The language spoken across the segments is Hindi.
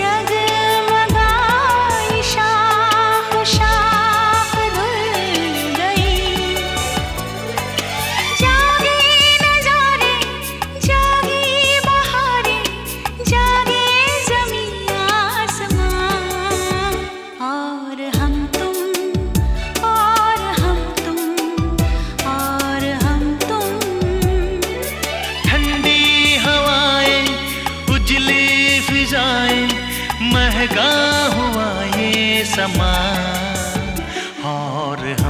家。महगा हुआ ये समा और हम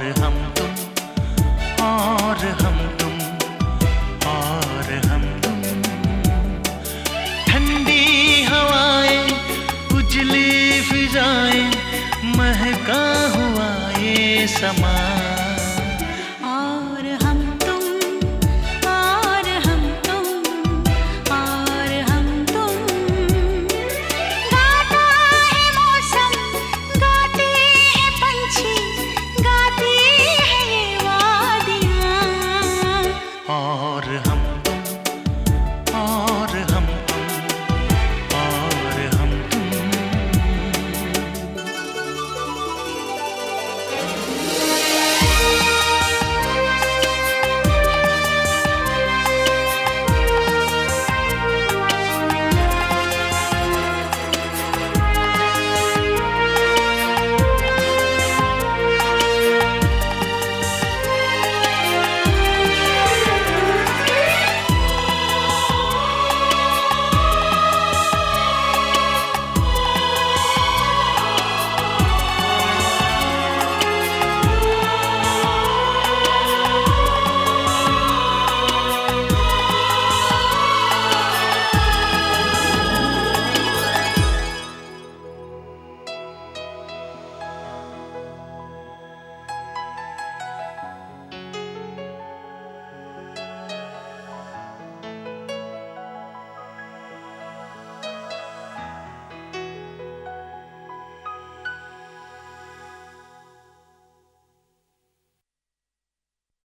हम तुम, और हम तुम, और हम तुम। ठंडी हवाएँ उजली फिजाएँ, महका हुआ ये समा।